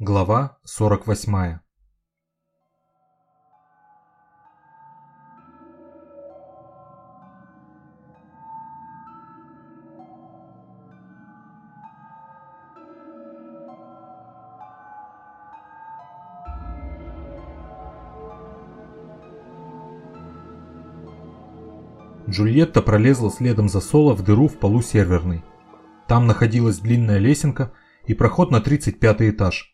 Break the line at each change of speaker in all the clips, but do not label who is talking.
Глава 48 Джульетта пролезла следом за Соло в дыру в полу серверной. Там находилась длинная лесенка и проход на 35 этаж.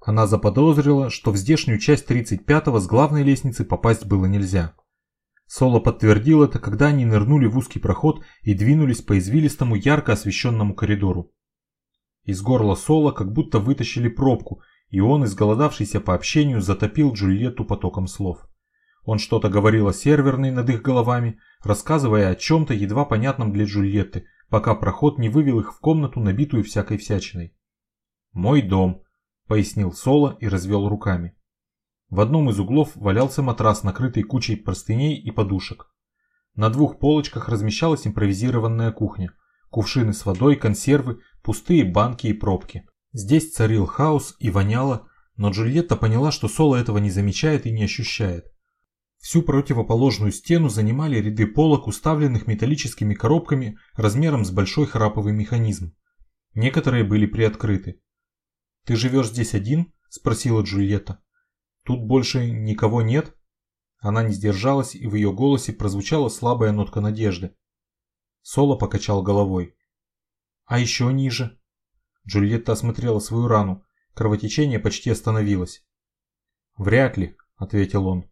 Она заподозрила, что в здешнюю часть 35-го с главной лестницы попасть было нельзя. Соло подтвердил это, когда они нырнули в узкий проход и двинулись по извилистому ярко освещенному коридору. Из горла Соло как будто вытащили пробку, и он, изголодавшийся по общению, затопил Джульетту потоком слов. Он что-то говорил о серверной над их головами, рассказывая о чем-то едва понятном для Джульетты, пока проход не вывел их в комнату, набитую всякой всячиной. «Мой дом», пояснил Соло и развел руками. В одном из углов валялся матрас, накрытый кучей простыней и подушек. На двух полочках размещалась импровизированная кухня. Кувшины с водой, консервы, пустые банки и пробки. Здесь царил хаос и воняло, но Джульетта поняла, что Соло этого не замечает и не ощущает. Всю противоположную стену занимали ряды полок, уставленных металлическими коробками размером с большой храповый механизм. Некоторые были приоткрыты. «Ты живешь здесь один?» – спросила Джульетта. «Тут больше никого нет?» Она не сдержалась, и в ее голосе прозвучала слабая нотка надежды. Соло покачал головой. «А еще ниже?» Джульетта осмотрела свою рану. Кровотечение почти остановилось. «Вряд ли», — ответил он.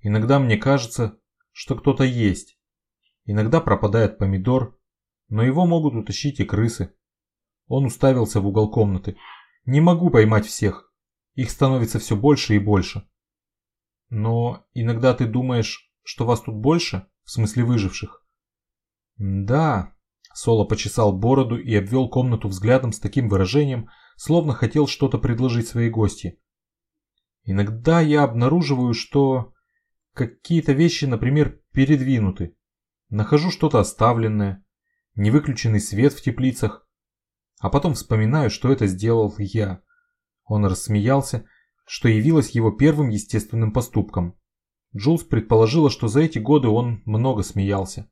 «Иногда мне кажется, что кто-то есть. Иногда пропадает помидор, но его могут утащить и крысы». Он уставился в угол комнаты. Не могу поймать всех. Их становится все больше и больше. Но иногда ты думаешь, что вас тут больше? В смысле выживших? Да. Соло почесал бороду и обвел комнату взглядом с таким выражением, словно хотел что-то предложить своей гости. Иногда я обнаруживаю, что какие-то вещи, например, передвинуты. Нахожу что-то оставленное, невыключенный свет в теплицах, а потом вспоминаю, что это сделал я. Он рассмеялся, что явилось его первым естественным поступком. Джулс предположила, что за эти годы он много смеялся.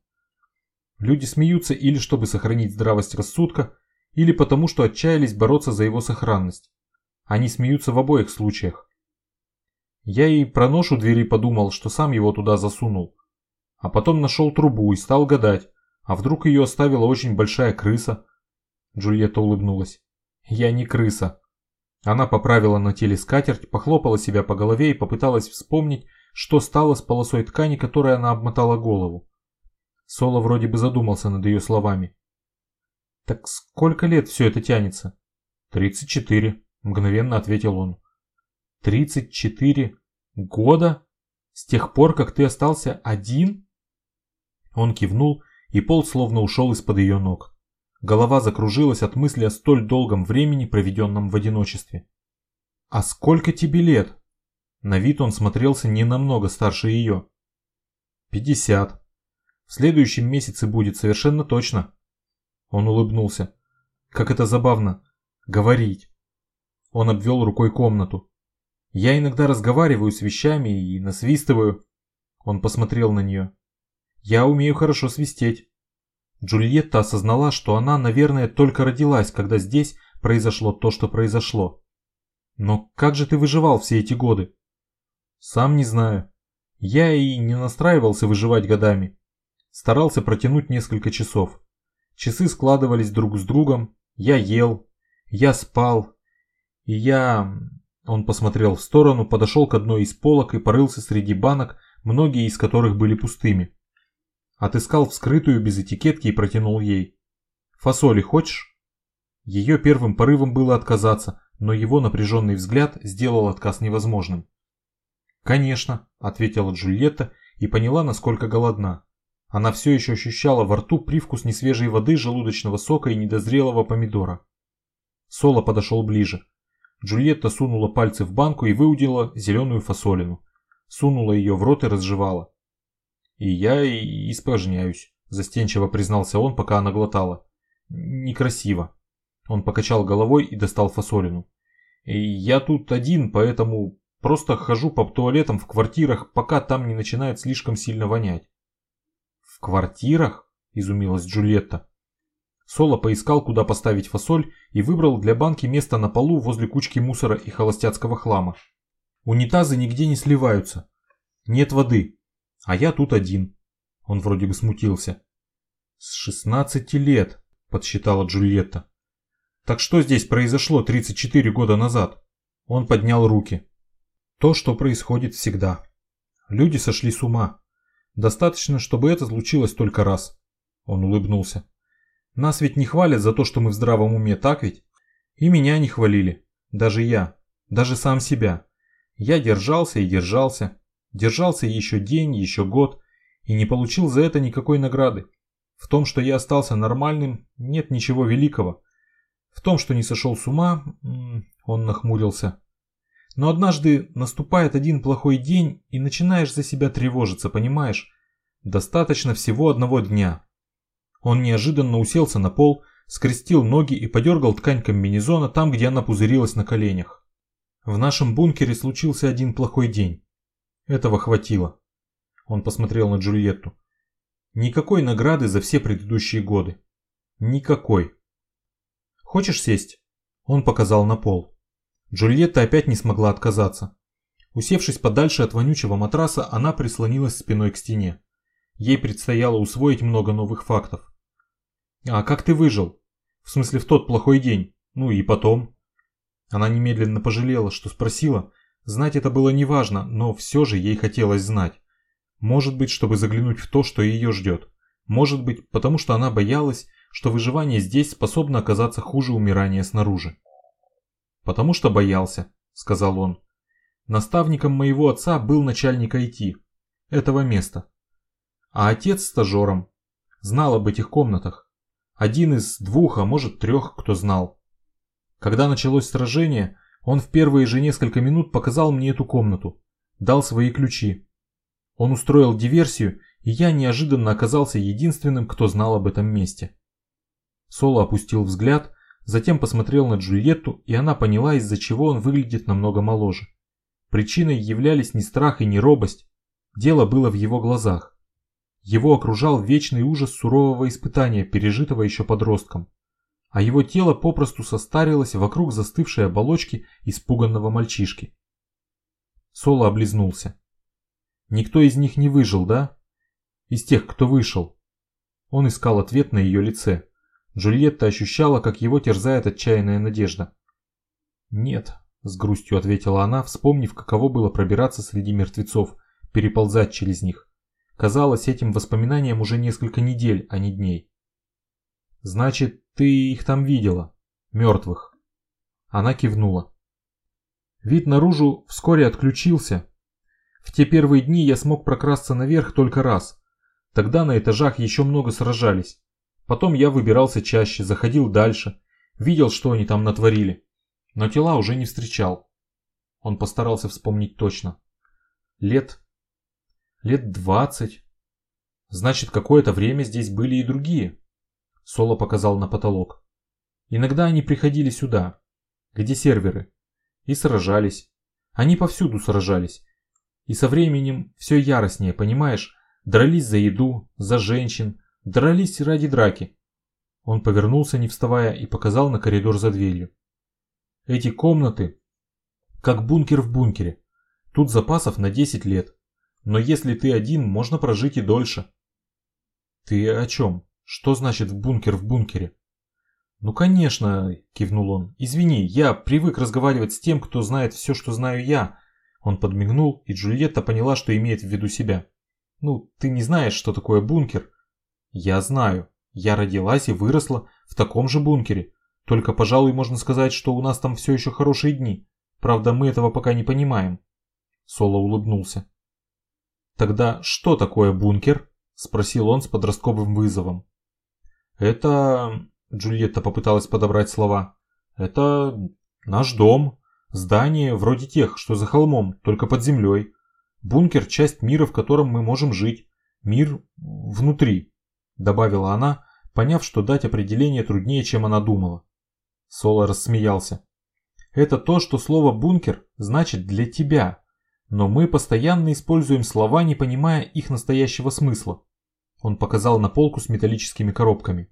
Люди смеются или чтобы сохранить здравость рассудка, или потому, что отчаялись бороться за его сохранность. Они смеются в обоих случаях. Я и про нож у двери подумал, что сам его туда засунул. А потом нашел трубу и стал гадать, а вдруг ее оставила очень большая крыса, Джульетта улыбнулась. «Я не крыса». Она поправила на теле скатерть, похлопала себя по голове и попыталась вспомнить, что стало с полосой ткани, которой она обмотала голову. Соло вроде бы задумался над ее словами. «Так сколько лет все это тянется?» «Тридцать четыре», — мгновенно ответил он. «Тридцать четыре года? С тех пор, как ты остался один?» Он кивнул, и пол словно ушел из-под ее ног. Голова закружилась от мысли о столь долгом времени, проведенном в одиночестве. «А сколько тебе лет?» На вид он смотрелся не намного старше ее. «Пятьдесят. В следующем месяце будет совершенно точно». Он улыбнулся. «Как это забавно. Говорить». Он обвел рукой комнату. «Я иногда разговариваю с вещами и насвистываю». Он посмотрел на нее. «Я умею хорошо свистеть». Джульетта осознала, что она, наверное, только родилась, когда здесь произошло то, что произошло. Но как же ты выживал все эти годы? Сам не знаю. Я и не настраивался выживать годами. Старался протянуть несколько часов. Часы складывались друг с другом. Я ел. Я спал. И я... Он посмотрел в сторону, подошел к одной из полок и порылся среди банок, многие из которых были пустыми. Отыскал вскрытую без этикетки и протянул ей. «Фасоли хочешь?» Ее первым порывом было отказаться, но его напряженный взгляд сделал отказ невозможным. «Конечно», — ответила Джульетта и поняла, насколько голодна. Она все еще ощущала во рту привкус несвежей воды, желудочного сока и недозрелого помидора. Соло подошел ближе. Джульетта сунула пальцы в банку и выудила зеленую фасолину. Сунула ее в рот и разжевала. И я испражняюсь, застенчиво признался он, пока она глотала. Некрасиво. Он покачал головой и достал фасолину. Я тут один, поэтому просто хожу по туалетам в квартирах, пока там не начинает слишком сильно вонять. В квартирах? Изумилась Джульетта. Соло поискал, куда поставить фасоль и выбрал для банки место на полу возле кучки мусора и холостяцкого хлама. Унитазы нигде не сливаются. Нет воды. А я тут один. Он вроде бы смутился. С 16 лет, подсчитала Джульетта. Так что здесь произошло 34 года назад? Он поднял руки. То, что происходит всегда. Люди сошли с ума. Достаточно, чтобы это случилось только раз. Он улыбнулся. Нас ведь не хвалят за то, что мы в здравом уме, так ведь? И меня не хвалили. Даже я. Даже сам себя. Я держался и держался. Держался еще день, еще год. И не получил за это никакой награды. В том, что я остался нормальным, нет ничего великого. В том, что не сошел с ума, он нахмурился. Но однажды наступает один плохой день, и начинаешь за себя тревожиться, понимаешь? Достаточно всего одного дня. Он неожиданно уселся на пол, скрестил ноги и подергал ткань комбинезона там, где она пузырилась на коленях. В нашем бункере случился один плохой день. Этого хватило. Он посмотрел на Джульетту. Никакой награды за все предыдущие годы. Никакой. «Хочешь сесть?» Он показал на пол. Джульетта опять не смогла отказаться. Усевшись подальше от вонючего матраса, она прислонилась спиной к стене. Ей предстояло усвоить много новых фактов. «А как ты выжил? В смысле, в тот плохой день? Ну и потом?» Она немедленно пожалела, что спросила. Знать это было неважно, но все же ей хотелось знать. Может быть, чтобы заглянуть в то, что ее ждет. Может быть, потому что она боялась, что выживание здесь способно оказаться хуже умирания снаружи. «Потому что боялся», — сказал он. «Наставником моего отца был начальник IT, этого места. А отец стажером. Знал об этих комнатах. Один из двух, а может трех, кто знал. Когда началось сражение, он в первые же несколько минут показал мне эту комнату, дал свои ключи. Он устроил диверсию, и я неожиданно оказался единственным, кто знал об этом месте. Соло опустил взгляд, затем посмотрел на Джульетту, и она поняла, из-за чего он выглядит намного моложе. Причиной являлись не страх и не робость. Дело было в его глазах. Его окружал вечный ужас сурового испытания, пережитого еще подростком. А его тело попросту состарилось вокруг застывшей оболочки испуганного мальчишки. Соло облизнулся. Никто из них не выжил, да? Из тех, кто вышел. Он искал ответ на ее лице. Джульетта ощущала, как его терзает отчаянная надежда. «Нет», — с грустью ответила она, вспомнив, каково было пробираться среди мертвецов, переползать через них. Казалось, этим воспоминаниям уже несколько недель, а не дней. «Значит, ты их там видела? Мертвых?» Она кивнула. Вид наружу вскоре отключился. В те первые дни я смог прокрасться наверх только раз. Тогда на этажах еще много сражались. Потом я выбирался чаще, заходил дальше, видел, что они там натворили. Но тела уже не встречал. Он постарался вспомнить точно. Лет... лет двадцать. Значит, какое-то время здесь были и другие. Соло показал на потолок. Иногда они приходили сюда, где серверы, и сражались. Они повсюду сражались. И со временем все яростнее, понимаешь? Дрались за еду, за женщин, Дрались ради драки. Он повернулся, не вставая, и показал на коридор за дверью. Эти комнаты, как бункер в бункере. Тут запасов на 10 лет. Но если ты один, можно прожить и дольше. Ты о чем? Что значит бункер в бункере? Ну конечно, кивнул он. Извини, я привык разговаривать с тем, кто знает все, что знаю я. Он подмигнул, и Джульетта поняла, что имеет в виду себя. Ну, ты не знаешь, что такое бункер, я знаю. Я родилась и выросла в таком же бункере. Только, пожалуй, можно сказать, что у нас там все еще хорошие дни. Правда, мы этого пока не понимаем. Соло улыбнулся. Тогда что такое бункер? Спросил он с подростковым вызовом. Это... Джульетта попыталась подобрать слова. Это наш дом. Здание вроде тех, что за холмом, только под землей. Бункер – часть мира, в котором мы можем жить. Мир внутри добавила она, поняв, что дать определение труднее, чем она думала. Соло рассмеялся. Это то, что слово «бункер» значит для тебя, но мы постоянно используем слова, не понимая их настоящего смысла. Он показал на полку с металлическими коробками.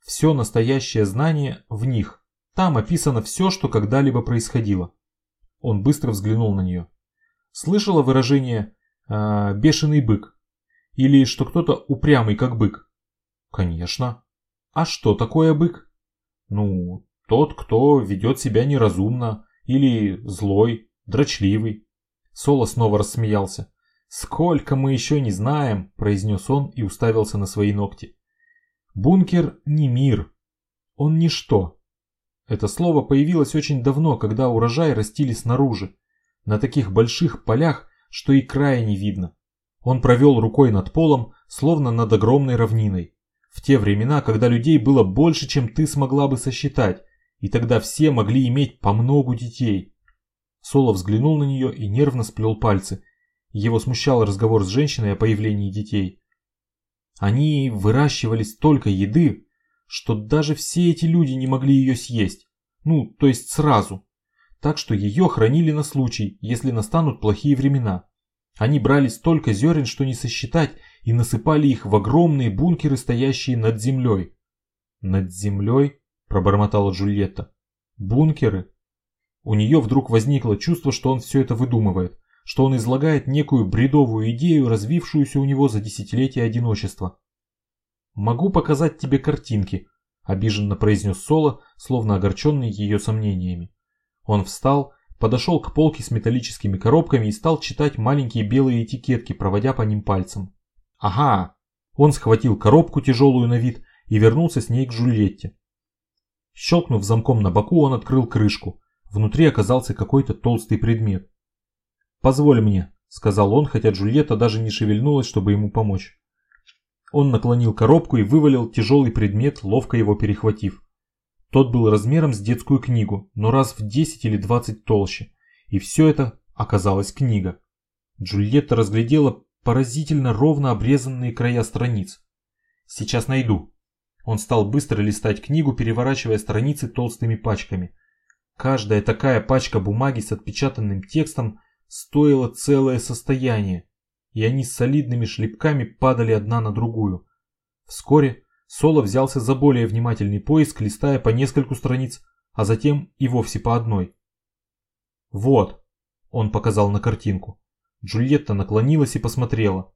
Все настоящее знание в них. Там описано все, что когда-либо происходило. Он быстро взглянул на нее. Слышала выражение э, «бешеный бык»? Или что кто-то упрямый, как бык? Конечно. А что такое бык? Ну, тот, кто ведет себя неразумно, или злой, дрочливый. Соло снова рассмеялся. «Сколько мы еще не знаем», – произнес он и уставился на свои ногти. «Бункер не мир. Он ничто. Это слово появилось очень давно, когда урожай растили снаружи, на таких больших полях, что и края не видно. Он провел рукой над полом, словно над огромной равниной. В те времена, когда людей было больше, чем ты смогла бы сосчитать, и тогда все могли иметь по многу детей. Соло взглянул на нее и нервно сплел пальцы. Его смущал разговор с женщиной о появлении детей. Они выращивали столько еды, что даже все эти люди не могли ее съесть. Ну, то есть сразу. Так что ее хранили на случай, если настанут плохие времена. Они брали столько зерен, что не сосчитать, и насыпали их в огромные бункеры, стоящие над землей. «Над землей?» – пробормотала Джульетта. «Бункеры?» У нее вдруг возникло чувство, что он все это выдумывает, что он излагает некую бредовую идею, развившуюся у него за десятилетия одиночества. «Могу показать тебе картинки», – обиженно произнес Соло, словно огорченный ее сомнениями. Он встал, подошел к полке с металлическими коробками и стал читать маленькие белые этикетки, проводя по ним пальцем. «Ага!» Он схватил коробку, тяжелую на вид, и вернулся с ней к Жульетте. Щелкнув замком на боку, он открыл крышку. Внутри оказался какой-то толстый предмет. «Позволь мне», — сказал он, хотя Джульетта даже не шевельнулась, чтобы ему помочь. Он наклонил коробку и вывалил тяжелый предмет, ловко его перехватив. Тот был размером с детскую книгу, но раз в 10 или 20 толще. И все это оказалась книга. Джульетта разглядела поразительно ровно обрезанные края страниц. «Сейчас найду». Он стал быстро листать книгу, переворачивая страницы толстыми пачками. Каждая такая пачка бумаги с отпечатанным текстом стоила целое состояние и они с солидными шлепками падали одна на другую. Вскоре Соло взялся за более внимательный поиск, листая по нескольку страниц, а затем и вовсе по одной. «Вот», — он показал на картинку. Джульетта наклонилась и посмотрела.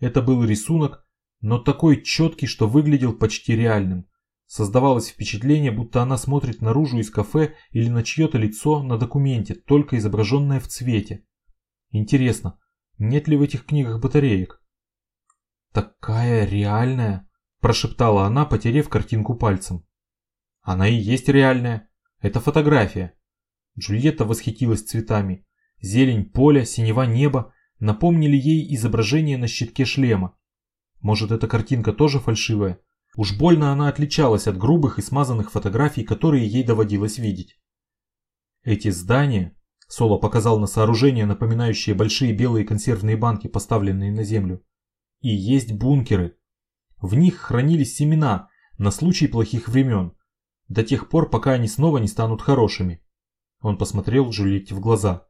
Это был рисунок, но такой четкий, что выглядел почти реальным. Создавалось впечатление, будто она смотрит наружу из кафе или на чье-то лицо на документе, только изображенное в цвете. Интересно, нет ли в этих книгах батареек? Такая реальная, прошептала она, потерев картинку пальцем. Она и есть реальная. Это фотография. Джульетта восхитилась цветами. Зелень поля, синева неба напомнили ей изображение на щитке шлема. Может, эта картинка тоже фальшивая? Уж больно она отличалась от грубых и смазанных фотографий, которые ей доводилось видеть. Эти здания Соло показал на сооружения, напоминающие большие белые консервные банки, поставленные на землю. И есть бункеры. В них хранились семена на случай плохих времен, до тех пор, пока они снова не станут хорошими. Он посмотрел Джульетте в глаза.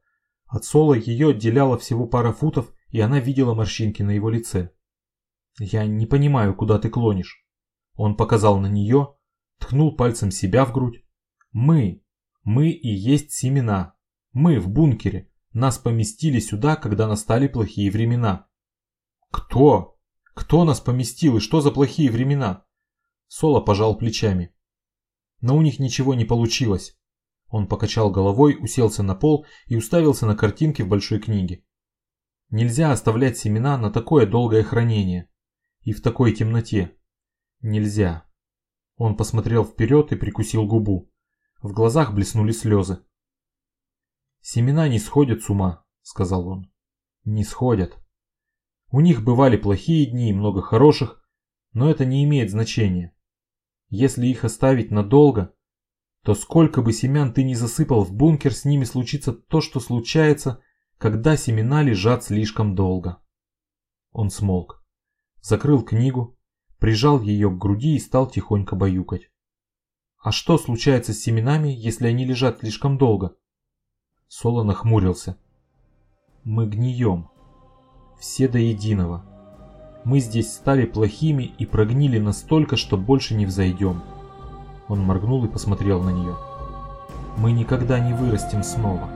От Соло ее отделяло всего пара футов, и она видела морщинки на его лице. «Я не понимаю, куда ты клонишь». Он показал на нее, ткнул пальцем себя в грудь. «Мы, мы и есть семена, мы в бункере. Нас поместили сюда, когда настали плохие времена. Кто? Кто нас поместил и что за плохие времена? Соло пожал плечами. Но у них ничего не получилось. Он покачал головой, уселся на пол и уставился на картинки в большой книге. Нельзя оставлять семена на такое долгое хранение. И в такой темноте. Нельзя. Он посмотрел вперед и прикусил губу. В глазах блеснули слезы. «Семена не сходят с ума», — сказал он. «Не сходят. У них бывали плохие дни и много хороших, но это не имеет значения. Если их оставить надолго, то сколько бы семян ты ни засыпал в бункер, с ними случится то, что случается, когда семена лежат слишком долго». Он смолк, закрыл книгу, прижал ее к груди и стал тихонько баюкать. А что случается с семенами, если они лежат слишком долго? Соло нахмурился. Мы гнием. Все до единого. Мы здесь стали плохими и прогнили настолько, что больше не взойдем. Он моргнул и посмотрел на нее. Мы никогда не вырастем снова.